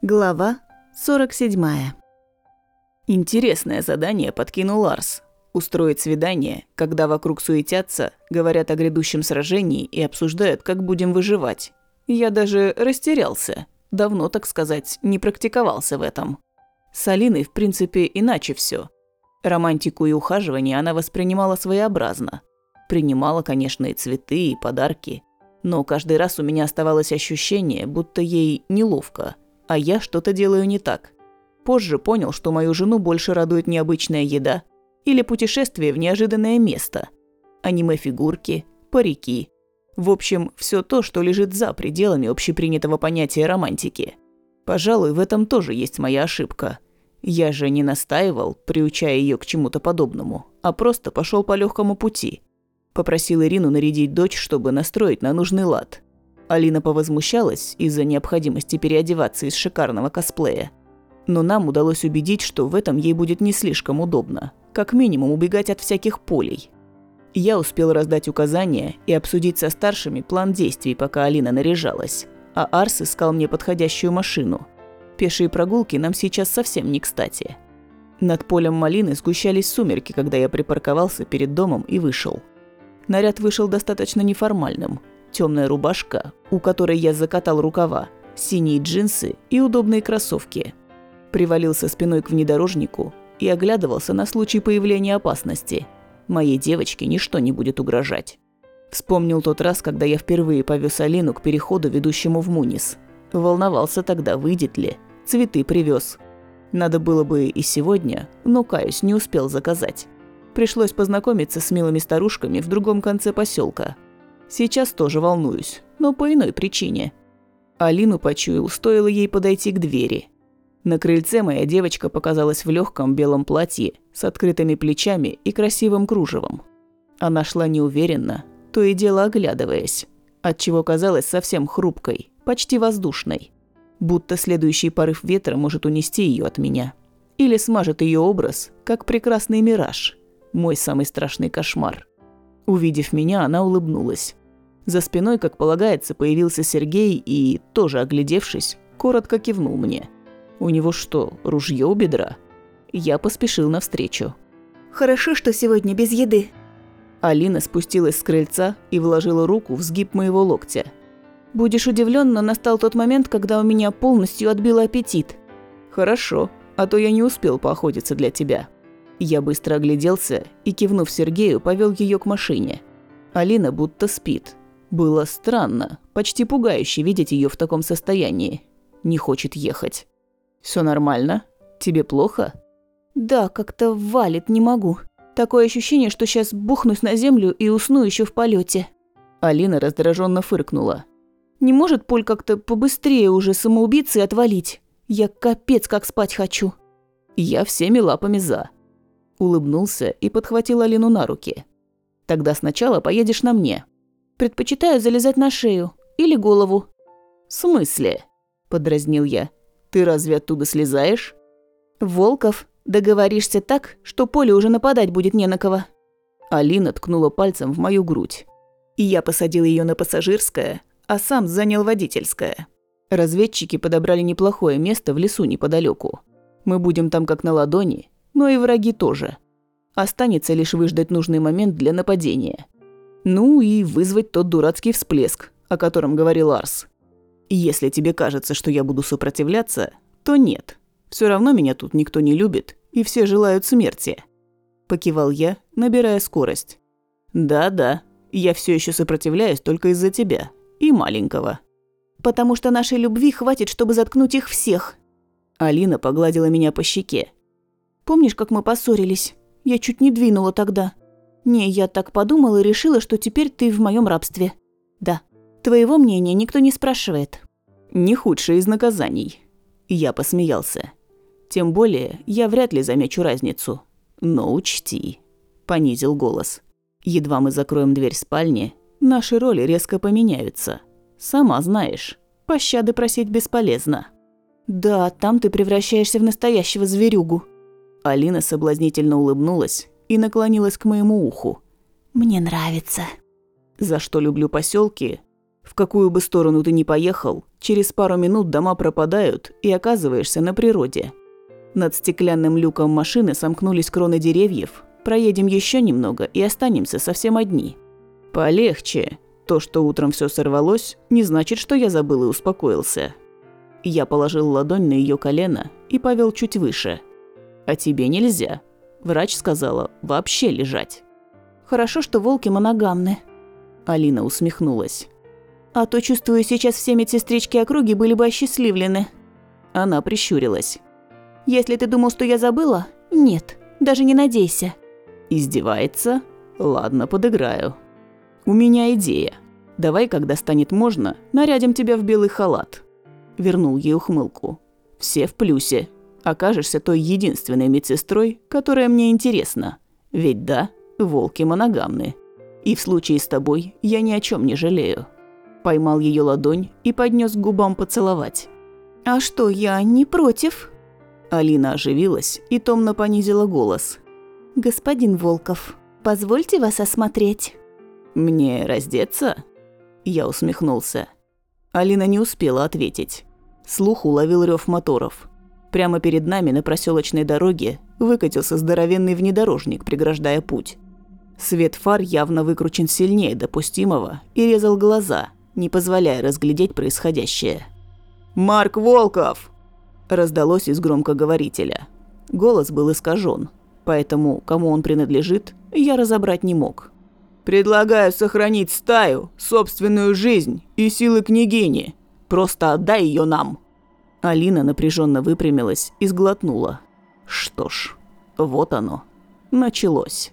Глава 47. Интересное задание подкинул Ларс. Устроить свидание, когда вокруг суетятся, говорят о грядущем сражении и обсуждают, как будем выживать. Я даже растерялся. Давно, так сказать, не практиковался в этом. С Алиной, в принципе, иначе все. Романтику и ухаживание она воспринимала своеобразно. Принимала, конечно, и цветы, и подарки. Но каждый раз у меня оставалось ощущение, будто ей неловко – а я что-то делаю не так. Позже понял, что мою жену больше радует необычная еда или путешествие в неожиданное место. Аниме-фигурки, парики. В общем, все то, что лежит за пределами общепринятого понятия романтики. Пожалуй, в этом тоже есть моя ошибка. Я же не настаивал, приучая ее к чему-то подобному, а просто пошел по легкому пути. Попросил Ирину нарядить дочь, чтобы настроить на нужный лад – Алина повозмущалась из-за необходимости переодеваться из шикарного косплея. Но нам удалось убедить, что в этом ей будет не слишком удобно. Как минимум убегать от всяких полей. Я успел раздать указания и обсудить со старшими план действий, пока Алина наряжалась. А Арс искал мне подходящую машину. Пешие прогулки нам сейчас совсем не кстати. Над полем малины сгущались сумерки, когда я припарковался перед домом и вышел. Наряд вышел достаточно неформальным – темная рубашка, у которой я закатал рукава, синие джинсы и удобные кроссовки. Привалился спиной к внедорожнику и оглядывался на случай появления опасности. Моей девочке ничто не будет угрожать. Вспомнил тот раз, когда я впервые повез Алину к переходу, ведущему в Мунис. Волновался тогда, выйдет ли. Цветы привез. Надо было бы и сегодня, но, каюсь, не успел заказать. Пришлось познакомиться с милыми старушками в другом конце поселка, Сейчас тоже волнуюсь, но по иной причине. Алину почуял, стоило ей подойти к двери. На крыльце моя девочка показалась в легком белом платье с открытыми плечами и красивым кружевом. Она шла неуверенно, то и дело оглядываясь, отчего казалась совсем хрупкой, почти воздушной. Будто следующий порыв ветра может унести ее от меня. Или смажет ее образ, как прекрасный мираж. Мой самый страшный кошмар. Увидев меня, она улыбнулась. За спиной, как полагается, появился Сергей и, тоже оглядевшись, коротко кивнул мне. У него что, ружье у бедра? Я поспешил навстречу. «Хорошо, что сегодня без еды». Алина спустилась с крыльца и вложила руку в сгиб моего локтя. «Будешь удивлен, но настал тот момент, когда у меня полностью отбил аппетит». «Хорошо, а то я не успел поохотиться для тебя». Я быстро огляделся и, кивнув Сергею, повел ее к машине. Алина будто спит, было странно, почти пугающе видеть ее в таком состоянии. Не хочет ехать. Все нормально? Тебе плохо? Да, как-то валит, не могу. Такое ощущение, что сейчас бухнусь на землю и усну еще в полете. Алина раздраженно фыркнула. Не может Поль как-то побыстрее уже самоубийцы отвалить? Я капец как спать хочу. Я всеми лапами за. Улыбнулся и подхватил Алину на руки. Тогда сначала поедешь на мне, Предпочитаю залезать на шею или голову». «В смысле?» – подразнил я. «Ты разве оттуда слезаешь?» «Волков, договоришься так, что поле уже нападать будет не на кого». Алина ткнула пальцем в мою грудь. И я посадил ее на пассажирское, а сам занял водительское. Разведчики подобрали неплохое место в лесу неподалеку. Мы будем там как на ладони, но и враги тоже. Останется лишь выждать нужный момент для нападения. Ну и вызвать тот дурацкий всплеск, о котором говорил Арс. Если тебе кажется, что я буду сопротивляться, то нет. Все равно меня тут никто не любит, и все желают смерти. Покивал я, набирая скорость. Да-да, я все еще сопротивляюсь только из-за тебя и маленького. Потому что нашей любви хватит, чтобы заткнуть их всех. Алина погладила меня по щеке. Помнишь, как мы поссорились? Я чуть не двинула тогда. Не, я так подумала и решила, что теперь ты в моем рабстве. Да, твоего мнения никто не спрашивает. Не худшее из наказаний. Я посмеялся. Тем более, я вряд ли замечу разницу. Но учти, понизил голос. Едва мы закроем дверь спальни, наши роли резко поменяются. Сама знаешь, пощады просить бесполезно. Да, там ты превращаешься в настоящего зверюгу. Алина соблазнительно улыбнулась и наклонилась к моему уху. «Мне нравится». За что люблю поселки? В какую бы сторону ты ни поехал, через пару минут дома пропадают и оказываешься на природе. Над стеклянным люком машины сомкнулись кроны деревьев. Проедем еще немного и останемся совсем одни. Полегче. То, что утром все сорвалось, не значит, что я забыл и успокоился. Я положил ладонь на ее колено и повел чуть выше. А тебе нельзя. Врач сказала вообще лежать. Хорошо, что волки моногамны. Алина усмехнулась. А то, чувствую, сейчас все медсестрички округи были бы осчастливлены. Она прищурилась. Если ты думал, что я забыла, нет, даже не надейся. Издевается? Ладно, подыграю. У меня идея. Давай, когда станет можно, нарядим тебя в белый халат. Вернул ей ухмылку. Все в плюсе. Окажешься той единственной медсестрой, которая мне интересна. Ведь да, волки моногамны. И в случае с тобой я ни о чем не жалею. Поймал ее ладонь и поднес к губам поцеловать. А что, я не против? Алина оживилась и томно понизила голос. «Господин Волков, позвольте вас осмотреть». «Мне раздеться?» Я усмехнулся. Алина не успела ответить. Слух уловил рев моторов. Прямо перед нами на проселочной дороге выкатился здоровенный внедорожник, преграждая путь. Свет фар явно выкручен сильнее допустимого и резал глаза, не позволяя разглядеть происходящее. «Марк Волков!» раздалось из громкоговорителя. Голос был искажен, поэтому кому он принадлежит, я разобрать не мог. «Предлагаю сохранить стаю, собственную жизнь и силы княгини. Просто отдай ее нам!» Алина напряженно выпрямилась и сглотнула. Что ж, вот оно. Началось.